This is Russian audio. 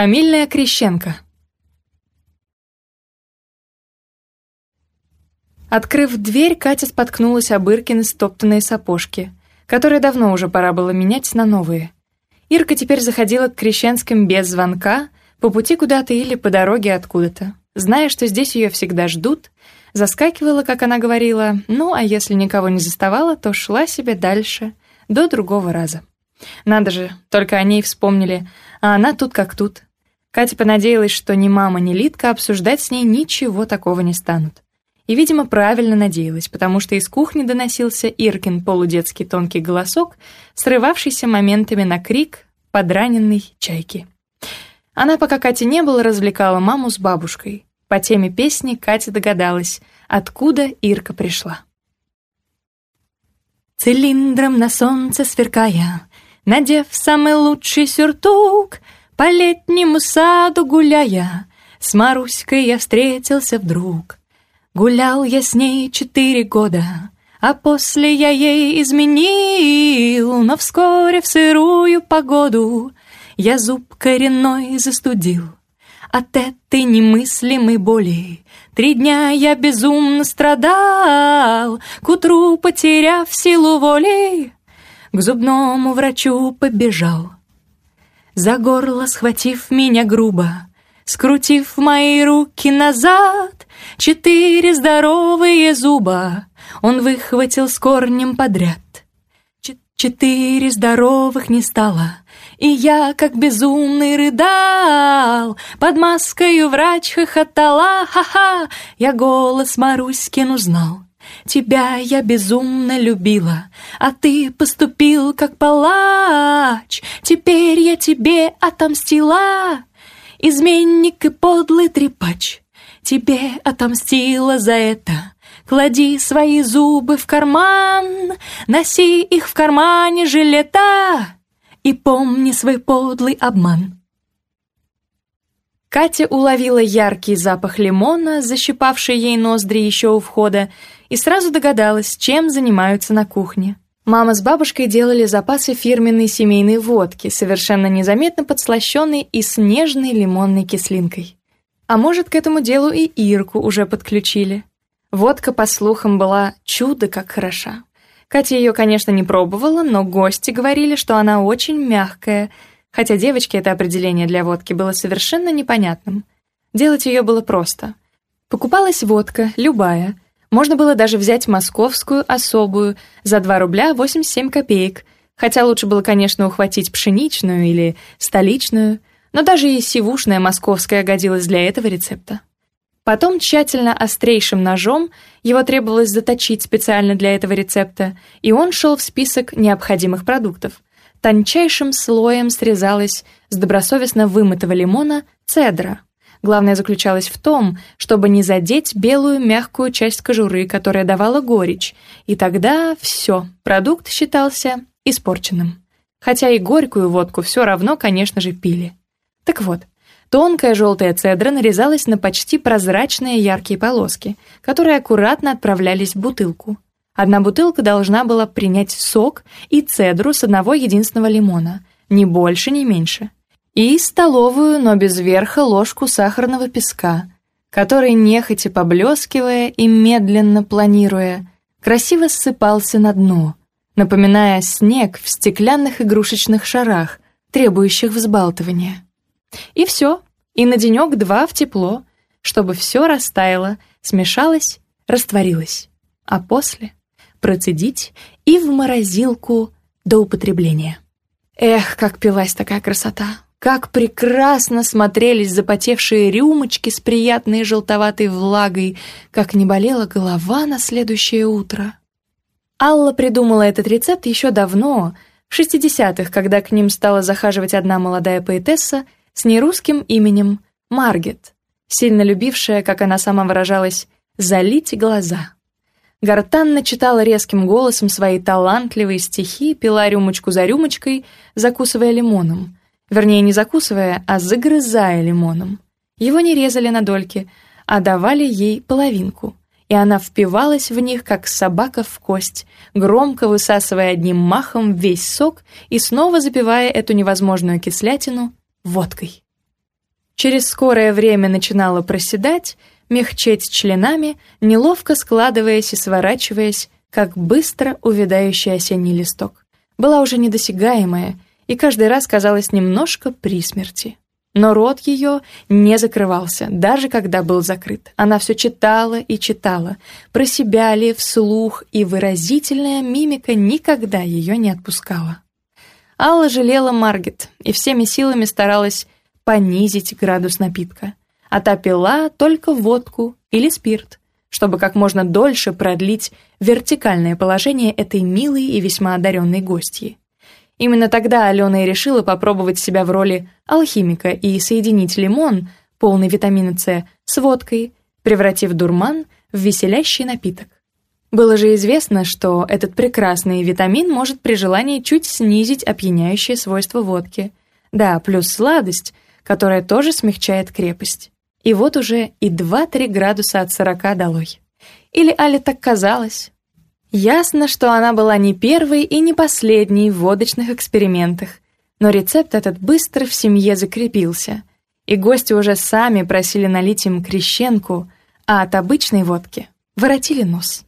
Фамильная Крещенко. Открыв дверь, Катя споткнулась об Иркины стоптанные сапожки, которые давно уже пора было менять на новые. Ирка теперь заходила к Крещенским без звонка, по пути куда-то или по дороге откуда-то. Зная, что здесь ее всегда ждут, заскакивала, как она говорила, ну, а если никого не заставала, то шла себе дальше, до другого раза. Надо же, только о ней вспомнили, а она тут как тут. Катя понадеялась, что ни мама, ни Литка обсуждать с ней ничего такого не станут. И, видимо, правильно надеялась, потому что из кухни доносился Иркин полудетский тонкий голосок, срывавшийся моментами на крик подраненной чайки. Она, пока Кати не было, развлекала маму с бабушкой. По теме песни Катя догадалась, откуда Ирка пришла. Цилиндром на солнце сверкая, надев самый лучший сюртук — по летнему саду гуляя, С Маруськой я встретился вдруг. Гулял я с ней четыре года, А после я ей изменил, Но вскоре в сырую погоду Я зуб коренной застудил. От этой немыслимой боли Три дня я безумно страдал, К утру потеряв силу воли, К зубному врачу побежал — за горло схватив меня грубо, скрутив мои руки назад, четыре здоровые зуба он выхватил с корнем подряд. Четыре здоровых не стало, и я, как безумный, рыдал. Под маской врач хохотала, ха-ха, я голос Маруськин узнал. Тебя я безумно любила, а ты поступил как палач. Теперь я тебе отомстила, изменник и подлый трепач. Тебе отомстила за это. Клади свои зубы в карман, носи их в кармане жилета и помни свой подлый обман. Катя уловила яркий запах лимона, защипавший ей ноздри еще у входа, и сразу догадалась, чем занимаются на кухне. Мама с бабушкой делали запасы фирменной семейной водки, совершенно незаметно подслащенной и с нежной лимонной кислинкой. А может, к этому делу и Ирку уже подключили. Водка, по слухам, была чудо как хороша. Катя ее, конечно, не пробовала, но гости говорили, что она очень мягкая, хотя девочке это определение для водки было совершенно непонятным. Делать ее было просто. Покупалась водка, любая. Можно было даже взять московскую особую за 2 рубля 87 копеек, хотя лучше было, конечно, ухватить пшеничную или столичную, но даже и сивушная московская годилась для этого рецепта. Потом тщательно острейшим ножом его требовалось заточить специально для этого рецепта, и он шел в список необходимых продуктов. Тончайшим слоем срезалась с добросовестно вымытого лимона цедра – Главное заключалось в том, чтобы не задеть белую мягкую часть кожуры, которая давала горечь, и тогда все, продукт считался испорченным. Хотя и горькую водку все равно, конечно же, пили. Так вот, тонкая желтая цедра нарезалась на почти прозрачные яркие полоски, которые аккуратно отправлялись в бутылку. Одна бутылка должна была принять сок и цедру с одного единственного лимона, ни больше, ни меньше – И столовую, но без верха, ложку сахарного песка, который, нехотя поблескивая и медленно планируя, красиво ссыпался на дно, напоминая снег в стеклянных игрушечных шарах, требующих взбалтывания. И все, и на денек-два в тепло, чтобы все растаяло, смешалось, растворилось, а после процедить и в морозилку до употребления. Эх, как пилась такая красота! как прекрасно смотрелись запотевшие рюмочки с приятной желтоватой влагой, как не болела голова на следующее утро. Алла придумала этот рецепт еще давно, в 60-х, когда к ним стала захаживать одна молодая поэтесса с нерусским именем Маргет, сильно любившая, как она сама выражалась, «залить глаза». Гартанна читала резким голосом свои талантливые стихи, пила рюмочку за рюмочкой, закусывая лимоном — Вернее, не закусывая, а загрызая лимоном. Его не резали на дольки, а давали ей половинку. И она впивалась в них, как собака в кость, громко высасывая одним махом весь сок и снова запивая эту невозможную кислятину водкой. Через скорое время начинала проседать, мягчеть членами, неловко складываясь и сворачиваясь, как быстро увядающий осенний листок. Была уже недосягаемая — и каждый раз казалось немножко при смерти. Но рот ее не закрывался, даже когда был закрыт. Она все читала и читала. Про себя ли, вслух, и выразительная мимика никогда ее не отпускала. Алла жалела Маргет и всеми силами старалась понизить градус напитка. А та пила только водку или спирт, чтобы как можно дольше продлить вертикальное положение этой милой и весьма одаренной гостьи. Именно тогда Алена и решила попробовать себя в роли алхимика и соединить лимон, полный витамина С, с водкой, превратив дурман в веселящий напиток. Было же известно, что этот прекрасный витамин может при желании чуть снизить опьяняющие свойства водки. Да, плюс сладость, которая тоже смягчает крепость. И вот уже и 2-3 градуса от 40 долой. Или Али так казалось. Ясно, что она была не первой и не последней в водочных экспериментах, но рецепт этот быстро в семье закрепился, и гости уже сами просили налить им крещенку, а от обычной водки воротили нос.